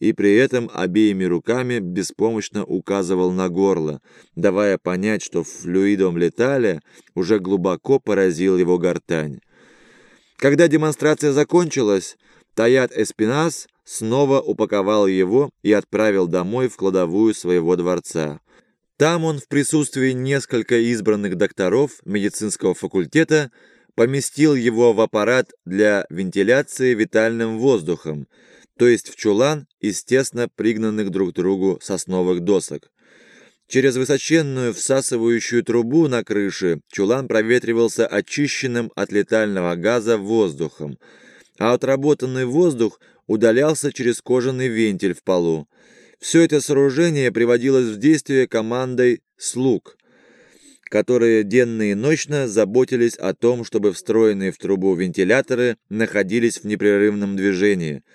и при этом обеими руками беспомощно указывал на горло, давая понять, что флюидом леталя уже глубоко поразил его гортань. Когда демонстрация закончилась, Таят Эспинас снова упаковал его и отправил домой в кладовую своего дворца. Там он в присутствии нескольких избранных докторов медицинского факультета поместил его в аппарат для вентиляции витальным воздухом, то есть в чулан из тесно пригнанных друг к другу сосновых досок. Через высоченную всасывающую трубу на крыше чулан проветривался очищенным от летального газа воздухом, а отработанный воздух удалялся через кожаный вентиль в полу. Все это сооружение приводилось в действие командой «слуг», которые денно и ночно заботились о том, чтобы встроенные в трубу вентиляторы находились в непрерывном движении –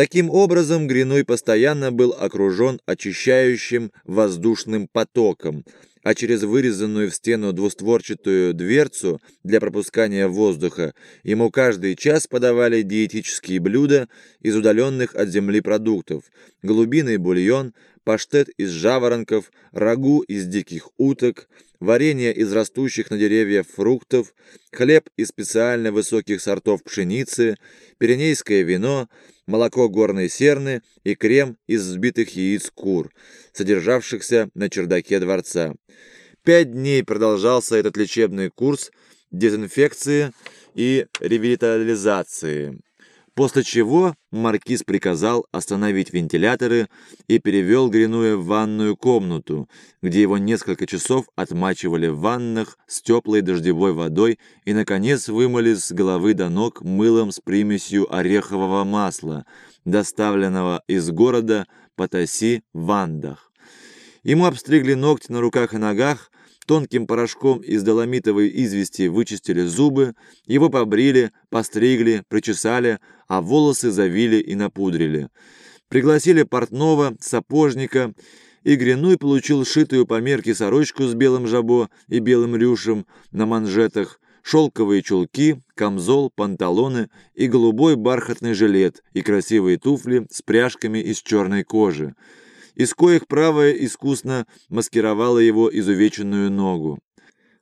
Таким образом, Гриной постоянно был окружен очищающим воздушным потоком, а через вырезанную в стену двустворчатую дверцу для пропускания воздуха ему каждый час подавали диетические блюда из удаленных от земли продуктов, голубиный бульон, паштет из жаворонков, рагу из диких уток, варенье из растущих на деревьях фруктов, хлеб из специально высоких сортов пшеницы, пиренейское вино, молоко горной серны и крем из взбитых яиц кур, содержавшихся на чердаке дворца. Пять дней продолжался этот лечебный курс дезинфекции и ревитализации после чего маркиз приказал остановить вентиляторы и перевел Гринуя в ванную комнату, где его несколько часов отмачивали в ваннах с теплой дождевой водой и, наконец, вымыли с головы до ног мылом с примесью орехового масла, доставленного из города Патаси в Вандах. Ему обстригли ногти на руках и ногах, Тонким порошком из доломитовой извести вычистили зубы, его побрили, постригли, причесали, а волосы завили и напудрили. Пригласили портного, сапожника, и Гринуй получил шитую по мерке сорочку с белым жабо и белым рюшем на манжетах, шелковые чулки, камзол, панталоны и голубой бархатный жилет и красивые туфли с пряжками из черной кожи из коих правая искусно маскировала его изувеченную ногу.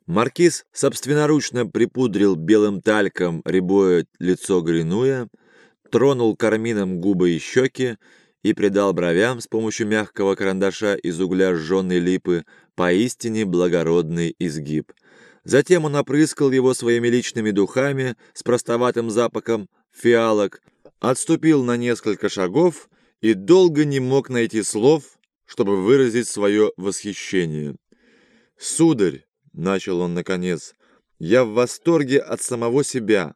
Маркиз собственноручно припудрил белым тальком рябое лицо Гринуя, тронул кармином губы и щеки и придал бровям с помощью мягкого карандаша из угля сжженной липы поистине благородный изгиб. Затем он опрыскал его своими личными духами с простоватым запахом фиалок, отступил на несколько шагов и долго не мог найти слов, чтобы выразить свое восхищение. «Сударь», — начал он наконец, — «я в восторге от самого себя.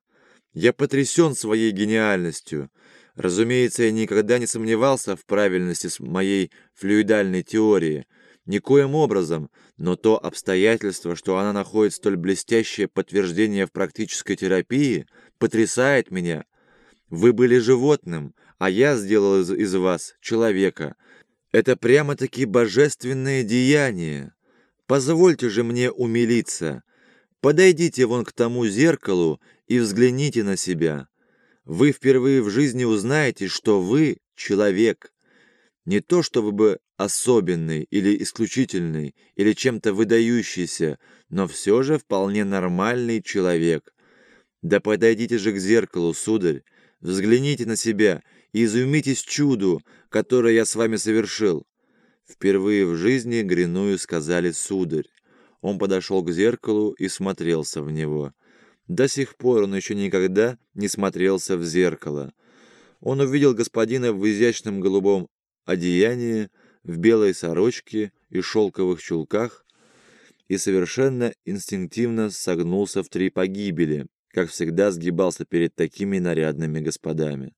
Я потрясен своей гениальностью. Разумеется, я никогда не сомневался в правильности моей флюидальной теории, никоим образом, но то обстоятельство, что она находит столь блестящее подтверждение в практической терапии, потрясает меня. Вы были животным, а я сделал из, из вас человека. Это прямо-таки божественное деяние. Позвольте же мне умилиться. Подойдите вон к тому зеркалу и взгляните на себя. Вы впервые в жизни узнаете, что вы человек. Не то, что вы бы особенный или исключительный, или чем-то выдающийся, но все же вполне нормальный человек. Да подойдите же к зеркалу, сударь, взгляните на себя и изумитесь чуду, которое я с вами совершил». Впервые в жизни Гриную сказали «сударь». Он подошел к зеркалу и смотрелся в него. До сих пор он еще никогда не смотрелся в зеркало. Он увидел господина в изящном голубом одеянии, в белой сорочке и шелковых чулках и совершенно инстинктивно согнулся в три погибели, как всегда сгибался перед такими нарядными господами.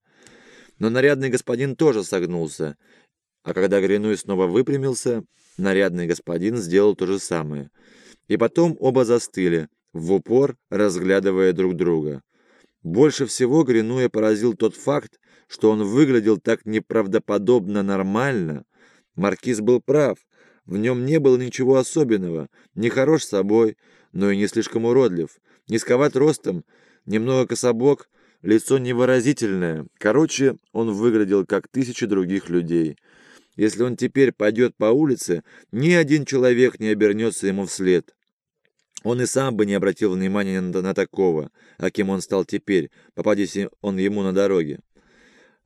Но нарядный господин тоже согнулся, а когда Гринуй снова выпрямился, нарядный господин сделал то же самое. И потом оба застыли, в упор разглядывая друг друга. Больше всего Гринуя поразил тот факт, что он выглядел так неправдоподобно нормально. Маркиз был прав, в нем не было ничего особенного, не хорош собой, но и не слишком уродлив, низковат ростом, немного кособок, лицо невыразительное. Короче, он выглядел как тысячи других людей. Если он теперь пойдет по улице, ни один человек не обернется ему вслед. Он и сам бы не обратил внимания на, на такого, а кем он стал теперь, попадись он ему на дороге.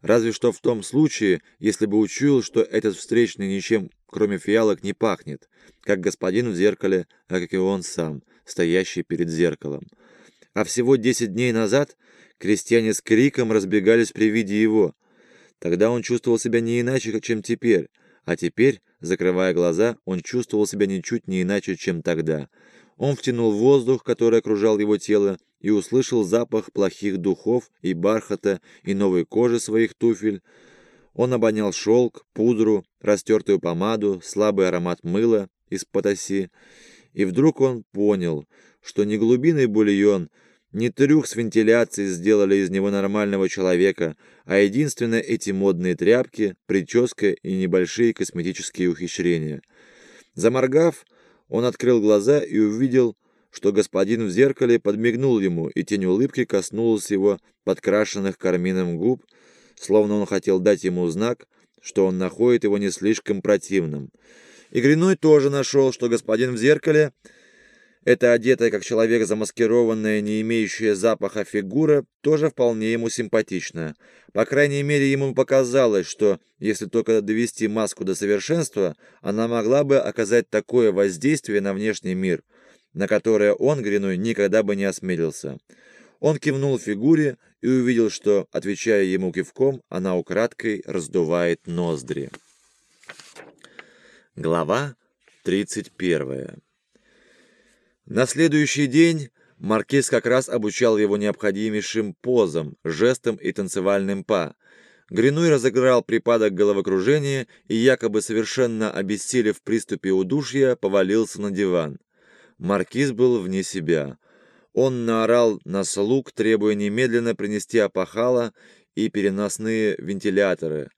Разве что в том случае, если бы учуял, что этот встречный ничем, кроме фиалок, не пахнет, как господин в зеркале, а как и он сам, стоящий перед зеркалом. А всего десять дней назад крестьяне с криком разбегались при виде его. Тогда он чувствовал себя не иначе, чем теперь, а теперь, закрывая глаза, он чувствовал себя ничуть не иначе, чем тогда. Он втянул воздух, который окружал его тело, и услышал запах плохих духов и бархата и новой кожи своих туфель. Он обонял шелк, пудру, растертую помаду, слабый аромат мыла из потаси. И вдруг он понял, что не глубинный бульон, не трюк с вентиляцией сделали из него нормального человека, а единственно эти модные тряпки, прическа и небольшие косметические ухищрения. Заморгав, он открыл глаза и увидел, что господин в зеркале подмигнул ему, и тень улыбки коснулась его подкрашенных кармином губ, словно он хотел дать ему знак, что он находит его не слишком противным. И Гриной тоже нашел, что господин в зеркале, эта одетая как человек замаскированная, не имеющая запаха фигура, тоже вполне ему симпатична. По крайней мере, ему показалось, что, если только довести маску до совершенства, она могла бы оказать такое воздействие на внешний мир – на которое он, Гриной, никогда бы не осмелился. Он кивнул фигуре и увидел, что, отвечая ему кивком, она украдкой раздувает ноздри. Глава 31 На следующий день Маркиз как раз обучал его необходимейшим позам, жестам и танцевальным па. Гринуй разыграл припадок головокружения и, якобы совершенно обессилев в приступе удушья, повалился на диван. Маркиз был вне себя. Он наорал на слуг, требуя немедленно принести опахала и переносные вентиляторы.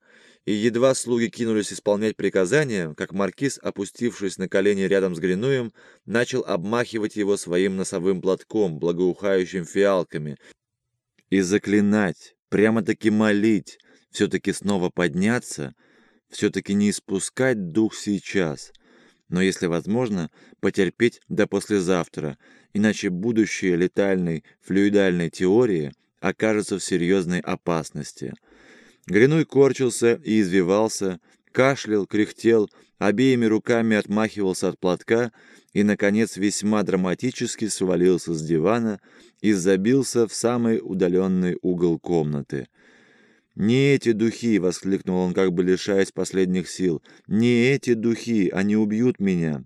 И едва слуги кинулись исполнять приказания, как маркиз, опустившись на колени рядом с Гринуем, начал обмахивать его своим носовым платком, благоухающим фиалками, и заклинать, прямо-таки молить, все-таки снова подняться, все-таки не испускать дух сейчас — но если возможно, потерпеть до послезавтра, иначе будущее летальной флюидальной теории окажется в серьезной опасности. Гринуй корчился и извивался, кашлял, кряхтел, обеими руками отмахивался от платка и, наконец, весьма драматически свалился с дивана и забился в самый удаленный угол комнаты – «Не эти духи!» — воскликнул он, как бы лишаясь последних сил. «Не эти духи! Они убьют меня!»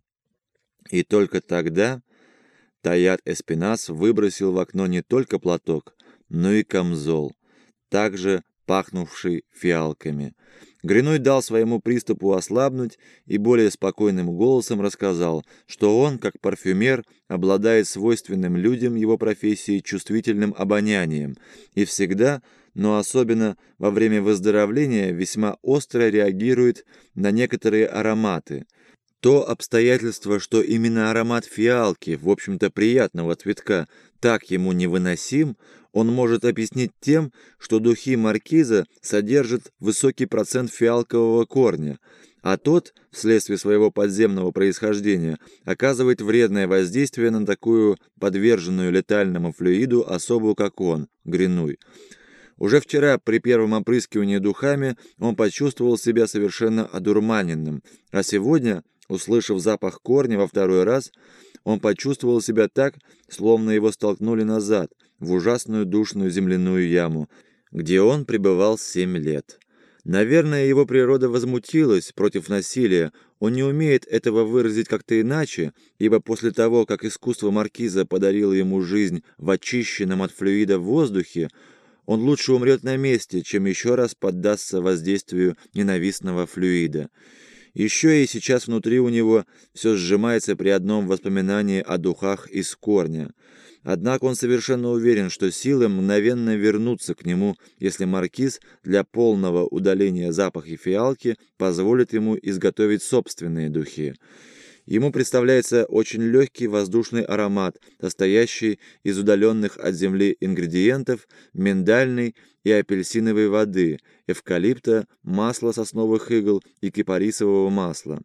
И только тогда Таят Эспинас выбросил в окно не только платок, но и камзол, также пахнувший фиалками. Гриной дал своему приступу ослабнуть и более спокойным голосом рассказал, что он, как парфюмер, обладает свойственным людям его профессии чувствительным обонянием и всегда но особенно во время выздоровления весьма остро реагирует на некоторые ароматы. То обстоятельство, что именно аромат фиалки, в общем-то приятного цветка, так ему невыносим, он может объяснить тем, что духи маркиза содержат высокий процент фиалкового корня, а тот, вследствие своего подземного происхождения, оказывает вредное воздействие на такую подверженную летальному флюиду особу, как он, гринуй. Уже вчера при первом опрыскивании духами он почувствовал себя совершенно одурманенным, а сегодня, услышав запах корня во второй раз, он почувствовал себя так, словно его столкнули назад, в ужасную душную земляную яму, где он пребывал семь лет. Наверное, его природа возмутилась против насилия, он не умеет этого выразить как-то иначе, ибо после того, как искусство маркиза подарило ему жизнь в очищенном от флюида воздухе, он лучше умрет на месте, чем еще раз поддастся воздействию ненавистного флюида. Еще и сейчас внутри у него все сжимается при одном воспоминании о духах из корня. Однако он совершенно уверен, что силы мгновенно вернутся к нему, если маркиз для полного удаления запаха фиалки позволит ему изготовить собственные духи. Ему представляется очень легкий воздушный аромат, состоящий из удаленных от земли ингредиентов миндальной и апельсиновой воды, эвкалипта, масла сосновых игл и кипарисового масла.